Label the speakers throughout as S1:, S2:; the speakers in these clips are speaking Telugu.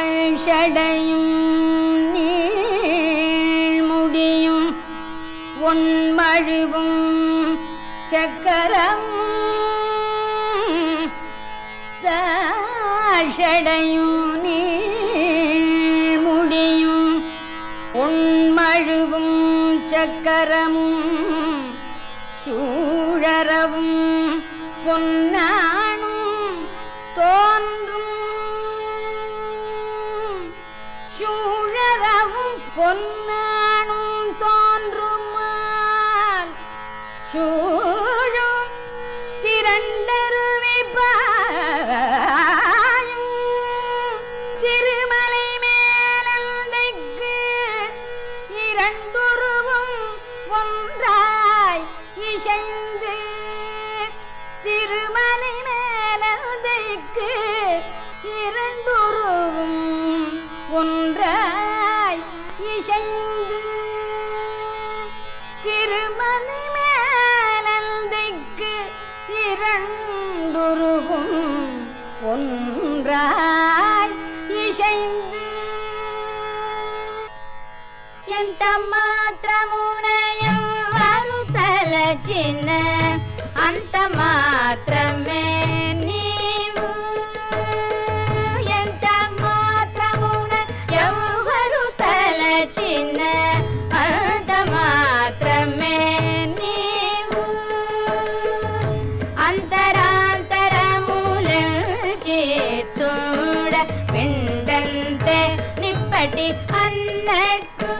S1: தாழ்ஷடையும் நீழ்முடியும் ஒன்மழுவும் சக்கரம் தாழ்ஷடையும் நீழ்முடியும் ஒன்மழுவும் சக்கரமும் சூழறவும் பொன்ன பொன்னானும் தோன்றுமால் சூழும் திரண்ட திருமலை மேலந்தைக்கு இரண்டுருகும் ஒன்றாய் இசைந்து. என் மாத்திரமுனையம் வருத்தல சின்ன அந்த மாத்திர నిప్పటి అన్నట్టు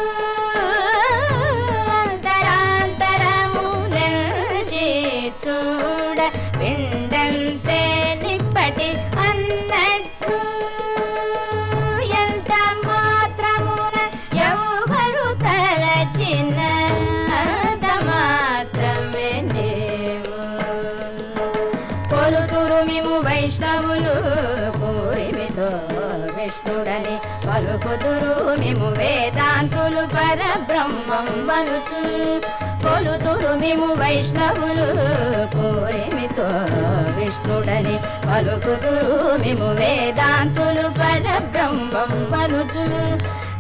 S1: అంతరాంతరములచి చూడ పిండంతే నిప్పటి కొలుతురు మేము వైష్ణవులు కోరిమితో విష్ణుడని పలుకుదురు. మేము వేదాంతులు పరబ్రహ్మం వలుసు కొలుతురు మేము వైష్ణవులు కోరిమితో విష్ణుడని పలుకుదురు. మేము వేదాంతులు పరబ్రహ్మం వలుసు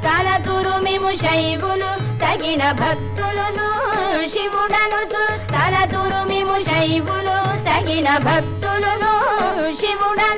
S1: తలతురు మేము శైవులు తగిన భక్తులను శివుడనుచు. తలతురు మేము శైవులు తగిన భక్తులు శివుడనుచు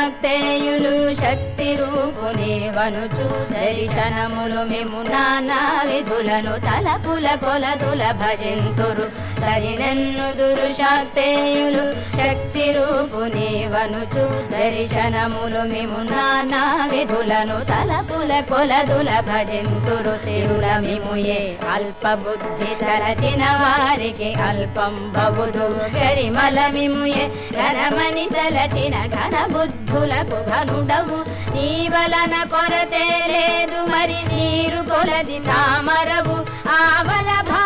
S1: భక్తేయులు శక్తేయులు శక్తి రూపుని వనుచు దర్శనములు మేము నానా విధులను తలపుల కొలదుల భజింతురు సరినన్నుదురు శక్తేయులు శక్తి రూపుని వనుచు దర్శనములు మేము నానా విధులను తలపుల కొలదుల భజంతురు శివుల మిము ఏ. అల్ప బుద్ధి తలచిన వారికి అల్పం బవుదు గరిమల మిము ఏ. ఘనమని తలచిన ఘన బుద్ధులకు ఘనుడవు నీ వలన కొరతే లేదు మరి నీరు కొలది తామరవు. ఆవల భా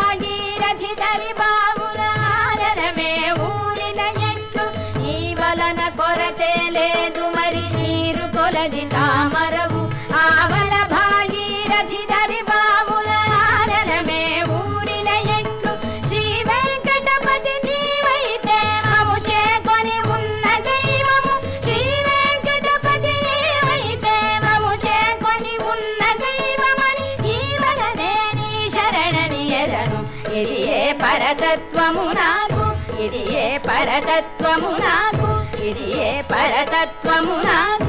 S1: నీరు తామరవు ఆవల భాగీరథి తరి బావుల ఊరిన ఎట్లు శ్రీ వెంకటపతి నీవైతే మము చేకొని ఉన్న దైవము. శ్రీ వెంకటపతి నీవైతే మము చేకొని ఉన్న దైవమని ఈ వలనే నీ శరణని ఎరను. ఇది ఏ పరతత్వము నాకు ఇది ఏ పరతత్వము నాకు ఇది ఏ పరతత్వము నాకు.